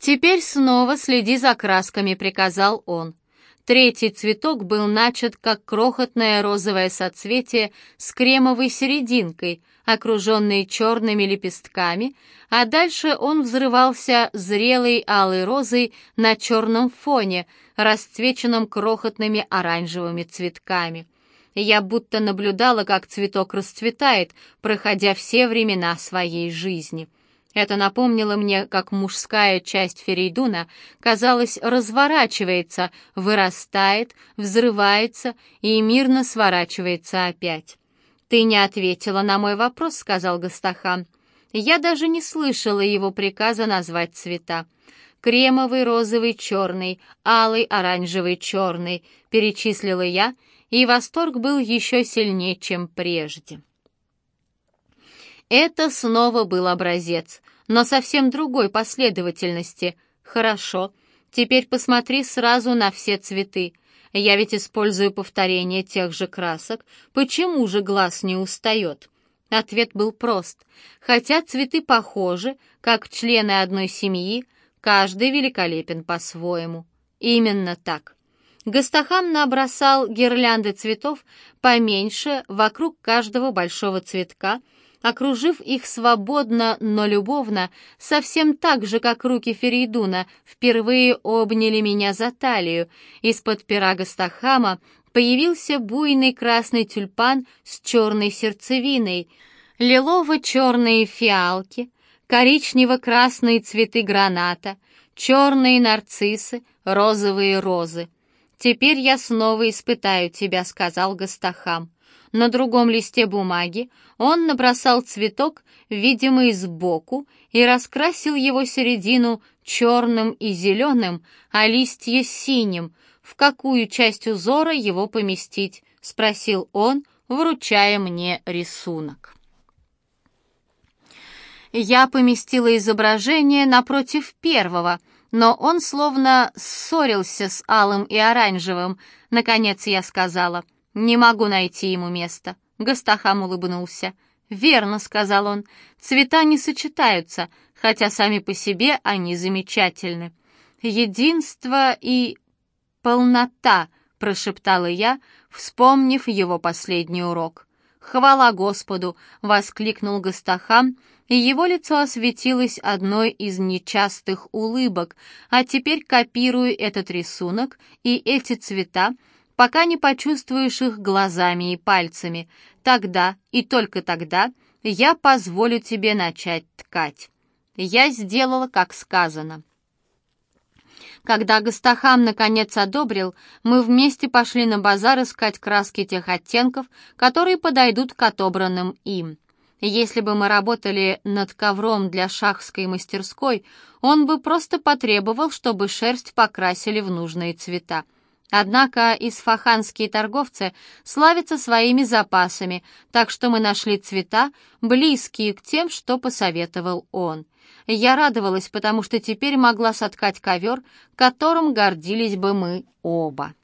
«Теперь снова следи за красками», — приказал он. Третий цветок был начат как крохотное розовое соцветие с кремовой серединкой, окруженный черными лепестками, а дальше он взрывался зрелой алой розой на черном фоне, расцвеченном крохотными оранжевыми цветками. Я будто наблюдала, как цветок расцветает, проходя все времена своей жизни. Это напомнило мне, как мужская часть Ферейдуна, казалось, разворачивается, вырастает, взрывается и мирно сворачивается опять. «Ты не ответила на мой вопрос», — сказал Гастахан. Я даже не слышала его приказа назвать цвета. «Кремовый, розовый, черный, алый, оранжевый, черный», — перечислила я, и восторг был еще сильнее, чем прежде. Это снова был образец, но совсем другой последовательности. Хорошо, теперь посмотри сразу на все цветы. Я ведь использую повторение тех же красок. Почему же глаз не устает? Ответ был прост. Хотя цветы похожи, как члены одной семьи, каждый великолепен по-своему. Именно так. Гастахам набросал гирлянды цветов поменьше вокруг каждого большого цветка, окружив их свободно, но любовно, совсем так же, как руки Ферейдуна впервые обняли меня за талию. Из-под пера Гастахама появился буйный красный тюльпан с черной сердцевиной, лилово-черные фиалки, коричнево-красные цветы граната, черные нарциссы, розовые розы. «Теперь я снова испытаю тебя», — сказал Гастахам. На другом листе бумаги он набросал цветок, видимый сбоку, и раскрасил его середину черным и зеленым, а листья синим. В какую часть узора его поместить? — спросил он, вручая мне рисунок. Я поместила изображение напротив первого — но он словно ссорился с алым и оранжевым. Наконец я сказала, «Не могу найти ему места». Гастахам улыбнулся. «Верно», — сказал он, — «цвета не сочетаются, хотя сами по себе они замечательны. Единство и полнота», — прошептала я, вспомнив его последний урок. «Хвала Господу!» — воскликнул Гастахам и его лицо осветилось одной из нечастых улыбок, а теперь копируй этот рисунок и эти цвета, пока не почувствуешь их глазами и пальцами. Тогда и только тогда я позволю тебе начать ткать. Я сделала, как сказано. Когда Гастахам наконец одобрил, мы вместе пошли на базар искать краски тех оттенков, которые подойдут к отобранным им. Если бы мы работали над ковром для шахской мастерской, он бы просто потребовал, чтобы шерсть покрасили в нужные цвета. Однако исфаханские торговцы славятся своими запасами, так что мы нашли цвета, близкие к тем, что посоветовал он. Я радовалась, потому что теперь могла соткать ковер, которым гордились бы мы оба.